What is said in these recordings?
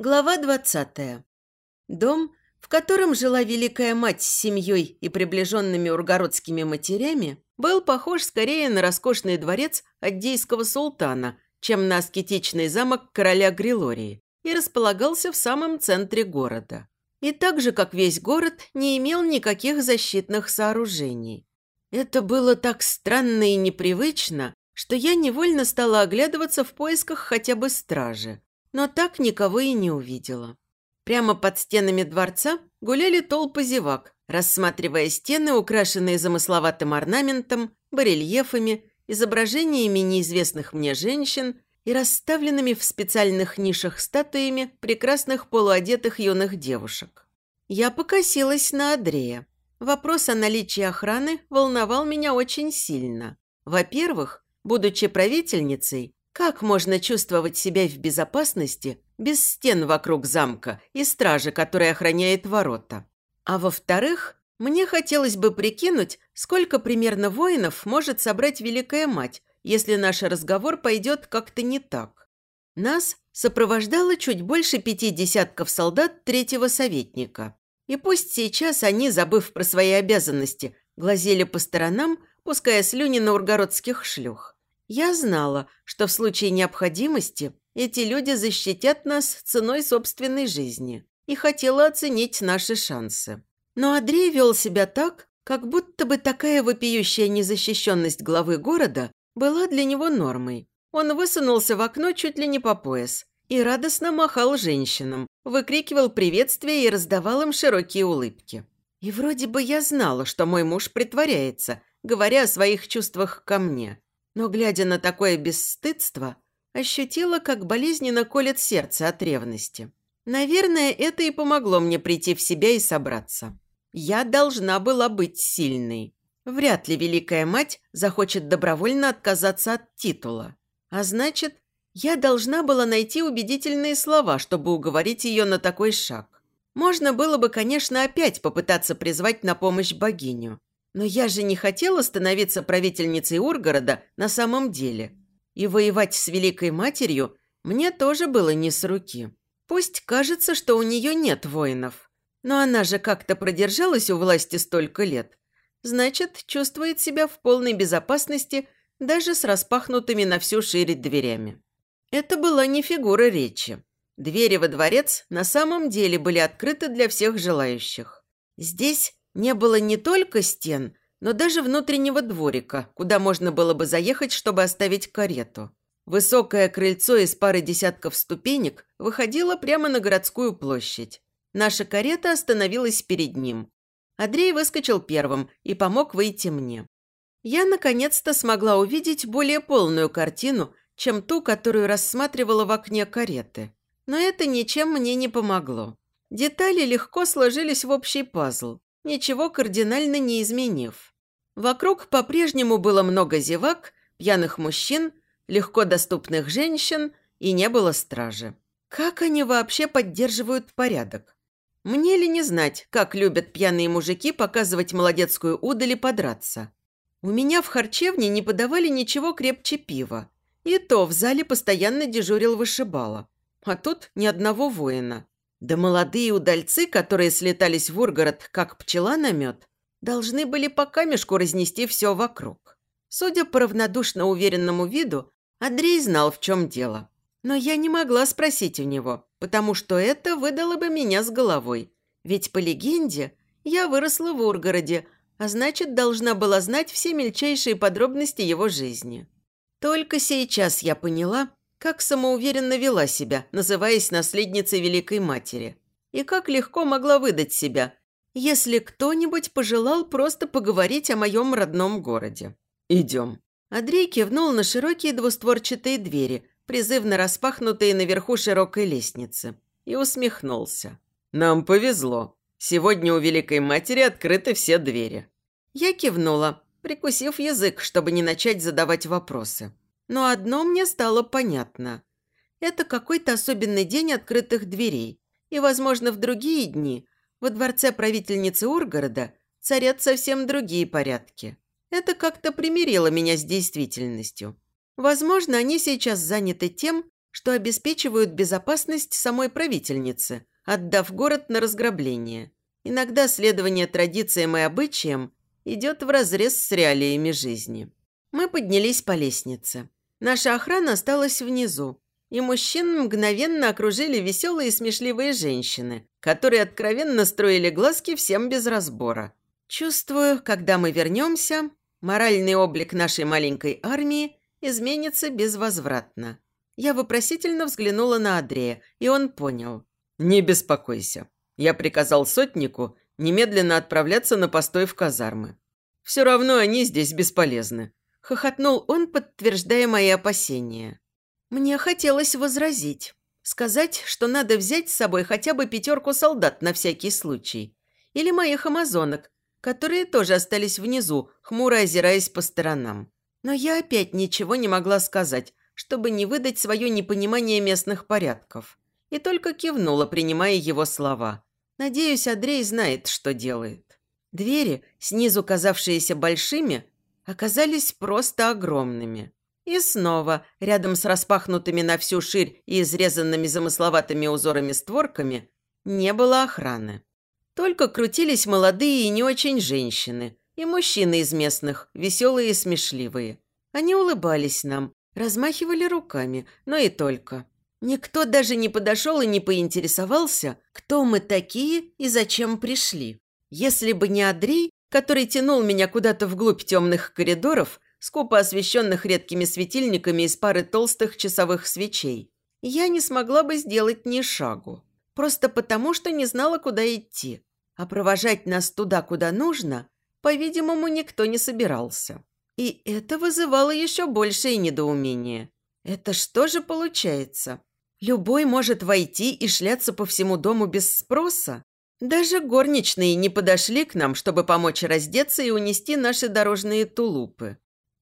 Глава 20. Дом, в котором жила Великая Мать с семьей и приближенными ургородскими матерями, был похож скорее на роскошный дворец аддейского султана, чем на аскетичный замок короля Грилории, и располагался в самом центре города. И так же, как весь город, не имел никаких защитных сооружений. Это было так странно и непривычно, что я невольно стала оглядываться в поисках хотя бы стражи но так никого и не увидела. Прямо под стенами дворца гуляли толпы зевак, рассматривая стены, украшенные замысловатым орнаментом, барельефами, изображениями неизвестных мне женщин и расставленными в специальных нишах статуями прекрасных полуодетых юных девушек. Я покосилась на Андрея. Вопрос о наличии охраны волновал меня очень сильно. Во-первых, будучи правительницей, как можно чувствовать себя в безопасности без стен вокруг замка и стражи, которая охраняет ворота? А во-вторых, мне хотелось бы прикинуть, сколько примерно воинов может собрать Великая Мать, если наш разговор пойдет как-то не так. Нас сопровождало чуть больше пяти десятков солдат третьего советника. И пусть сейчас они, забыв про свои обязанности, глазели по сторонам, пуская слюни на ургородских шлюх. Я знала, что в случае необходимости эти люди защитят нас ценой собственной жизни и хотела оценить наши шансы. Но Андрей вел себя так, как будто бы такая вопиющая незащищенность главы города была для него нормой. Он высунулся в окно чуть ли не по пояс и радостно махал женщинам, выкрикивал приветствия и раздавал им широкие улыбки. И вроде бы я знала, что мой муж притворяется, говоря о своих чувствах ко мне но, глядя на такое бесстыдство, ощутила, как болезненно колет сердце от ревности. Наверное, это и помогло мне прийти в себя и собраться. Я должна была быть сильной. Вряд ли Великая Мать захочет добровольно отказаться от титула. А значит, я должна была найти убедительные слова, чтобы уговорить ее на такой шаг. Можно было бы, конечно, опять попытаться призвать на помощь богиню. Но я же не хотела становиться правительницей Ургорода на самом деле. И воевать с Великой Матерью мне тоже было не с руки. Пусть кажется, что у нее нет воинов. Но она же как-то продержалась у власти столько лет. Значит, чувствует себя в полной безопасности даже с распахнутыми на всю шире дверями. Это была не фигура речи. Двери во дворец на самом деле были открыты для всех желающих. Здесь не было не только стен, но даже внутреннего дворика, куда можно было бы заехать, чтобы оставить карету. Высокое крыльцо из пары десятков ступенек выходило прямо на городскую площадь. Наша карета остановилась перед ним. Андрей выскочил первым и помог выйти мне. Я, наконец-то, смогла увидеть более полную картину, чем ту, которую рассматривала в окне кареты. Но это ничем мне не помогло. Детали легко сложились в общий пазл ничего кардинально не изменив. Вокруг по-прежнему было много зевак, пьяных мужчин, легко доступных женщин и не было стражи. Как они вообще поддерживают порядок? Мне ли не знать, как любят пьяные мужики показывать молодецкую удаль и подраться? У меня в харчевне не подавали ничего крепче пива. И то в зале постоянно дежурил вышибала. А тут ни одного воина. Да молодые удальцы, которые слетались в Ургород, как пчела на мед, должны были по камешку разнести все вокруг. Судя по равнодушно уверенному виду, Андрей знал, в чем дело. Но я не могла спросить у него, потому что это выдало бы меня с головой. Ведь по легенде я выросла в Ургороде, а значит, должна была знать все мельчайшие подробности его жизни. Только сейчас я поняла, как самоуверенно вела себя, называясь наследницей Великой Матери. И как легко могла выдать себя, если кто-нибудь пожелал просто поговорить о моем родном городе. «Идем». Андрей кивнул на широкие двустворчатые двери, призывно распахнутые наверху широкой лестницы, и усмехнулся. «Нам повезло. Сегодня у Великой Матери открыты все двери». Я кивнула, прикусив язык, чтобы не начать задавать вопросы. Но одно мне стало понятно. Это какой-то особенный день открытых дверей. И, возможно, в другие дни во дворце правительницы Ургорода царят совсем другие порядки. Это как-то примирило меня с действительностью. Возможно, они сейчас заняты тем, что обеспечивают безопасность самой правительницы, отдав город на разграбление. Иногда следование традициям и обычаям идет вразрез с реалиями жизни. Мы поднялись по лестнице. Наша охрана осталась внизу, и мужчин мгновенно окружили веселые и смешливые женщины, которые откровенно строили глазки всем без разбора. Чувствую, когда мы вернемся, моральный облик нашей маленькой армии изменится безвозвратно. Я вопросительно взглянула на Андрея, и он понял. «Не беспокойся. Я приказал сотнику немедленно отправляться на постой в казармы. Все равно они здесь бесполезны». Хохотнул он, подтверждая мои опасения. Мне хотелось возразить. Сказать, что надо взять с собой хотя бы пятерку солдат на всякий случай. Или моих амазонок, которые тоже остались внизу, хмуро озираясь по сторонам. Но я опять ничего не могла сказать, чтобы не выдать свое непонимание местных порядков. И только кивнула, принимая его слова. Надеюсь, Андрей знает, что делает. Двери, снизу казавшиеся большими, оказались просто огромными. И снова, рядом с распахнутыми на всю ширь и изрезанными замысловатыми узорами створками, не было охраны. Только крутились молодые и не очень женщины, и мужчины из местных, веселые и смешливые. Они улыбались нам, размахивали руками, но и только. Никто даже не подошел и не поинтересовался, кто мы такие и зачем пришли. Если бы не Андрей, который тянул меня куда-то вглубь темных коридоров, скупо освещенных редкими светильниками из пары толстых часовых свечей, я не смогла бы сделать ни шагу. Просто потому, что не знала, куда идти. А провожать нас туда, куда нужно, по-видимому, никто не собирался. И это вызывало еще большее недоумение. Это что же получается? Любой может войти и шляться по всему дому без спроса? Даже горничные не подошли к нам, чтобы помочь раздеться и унести наши дорожные тулупы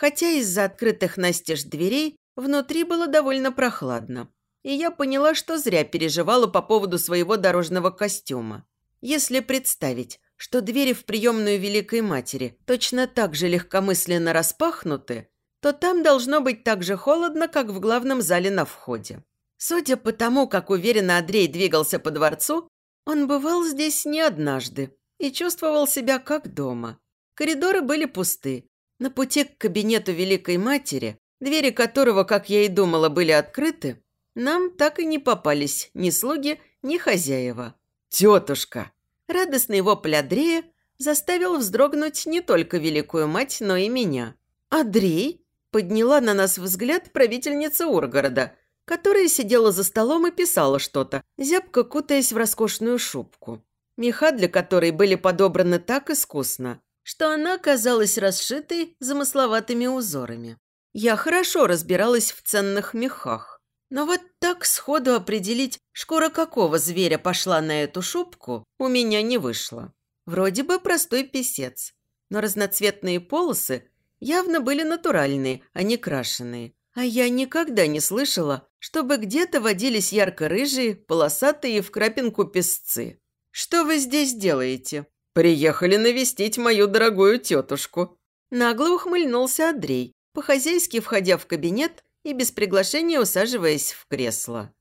хотя из-за открытых настежь дверей внутри было довольно прохладно. И я поняла, что зря переживала по поводу своего дорожного костюма. Если представить, что двери в приемную Великой Матери точно так же легкомысленно распахнуты, то там должно быть так же холодно, как в главном зале на входе. Судя по тому, как уверенно Андрей двигался по дворцу, он бывал здесь не однажды и чувствовал себя как дома. Коридоры были пусты, на пути к кабинету Великой Матери, двери которого, как я и думала, были открыты, нам так и не попались ни слуги, ни хозяева. «Тетушка!» Радостный вопль Андрея заставил вздрогнуть не только Великую Мать, но и меня. «Андрей?» – подняла на нас взгляд правительница Ургорода, которая сидела за столом и писала что-то, зябко кутаясь в роскошную шубку. Меха для которой были подобраны так искусно, что она казалась расшитой замысловатыми узорами. Я хорошо разбиралась в ценных мехах, но вот так сходу определить, шкура какого зверя пошла на эту шубку, у меня не вышло. Вроде бы простой писец, но разноцветные полосы явно были натуральные, а не крашеные. А я никогда не слышала, чтобы где-то водились ярко-рыжие, полосатые в крапинку песцы. «Что вы здесь делаете?» «Приехали навестить мою дорогую тетушку». Нагло ухмыльнулся Андрей, по-хозяйски входя в кабинет и без приглашения усаживаясь в кресло.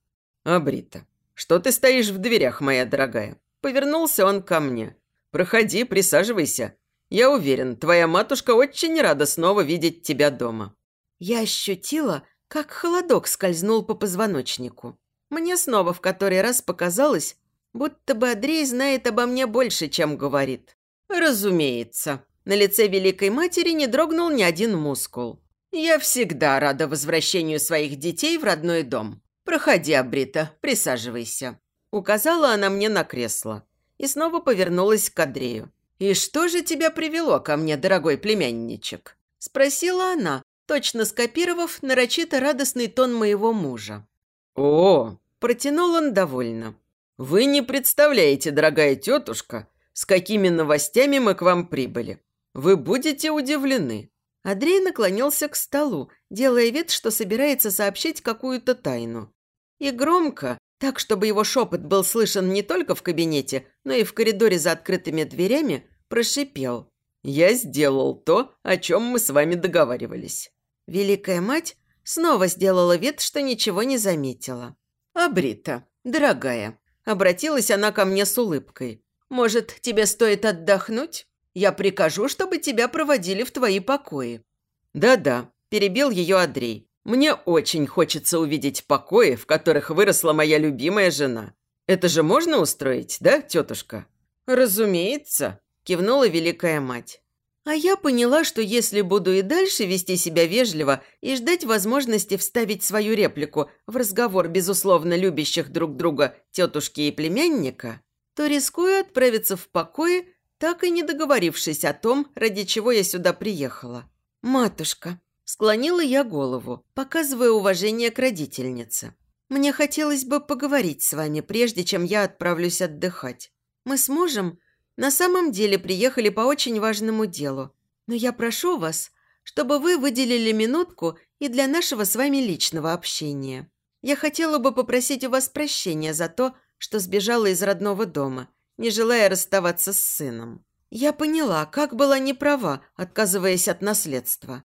«Абрита, что ты стоишь в дверях, моя дорогая?» Повернулся он ко мне. «Проходи, присаживайся. Я уверен, твоя матушка очень рада снова видеть тебя дома». Я ощутила, как холодок скользнул по позвоночнику. Мне снова в который раз показалось, Будто бы Андрей знает обо мне больше, чем говорит. Разумеется. На лице Великой Матери не дрогнул ни один мускул. Я всегда рада возвращению своих детей в родной дом. Проходи, Абрита, присаживайся. Указала она мне на кресло и снова повернулась к Андрею. «И что же тебя привело ко мне, дорогой племянничек?» Спросила она, точно скопировав нарочито радостный тон моего мужа. «О!» – протянул он довольно. «Вы не представляете, дорогая тетушка, с какими новостями мы к вам прибыли. Вы будете удивлены». Андрей наклонился к столу, делая вид, что собирается сообщить какую-то тайну. И громко, так, чтобы его шепот был слышен не только в кабинете, но и в коридоре за открытыми дверями, прошипел. «Я сделал то, о чем мы с вами договаривались». Великая мать Снова сделала вид, что ничего не заметила. «Абрита, дорогая», – обратилась она ко мне с улыбкой. «Может, тебе стоит отдохнуть? Я прикажу, чтобы тебя проводили в твои покои». «Да-да», – перебил ее Андрей. «Мне очень хочется увидеть покои, в которых выросла моя любимая жена. Это же можно устроить, да, тетушка?» «Разумеется», – кивнула великая мать. А я поняла, что если буду и дальше вести себя вежливо и ждать возможности вставить свою реплику в разговор безусловно любящих друг друга тетушки и племянника, то рискую отправиться в покое, так и не договорившись о том, ради чего я сюда приехала. «Матушка», – склонила я голову, показывая уважение к родительнице. «Мне хотелось бы поговорить с вами, прежде чем я отправлюсь отдыхать. Мы сможем на самом деле приехали по очень важному делу. Но я прошу вас, чтобы вы выделили минутку и для нашего с вами личного общения. Я хотела бы попросить у вас прощения за то, что сбежала из родного дома, не желая расставаться с сыном. Я поняла, как была неправа, отказываясь от наследства.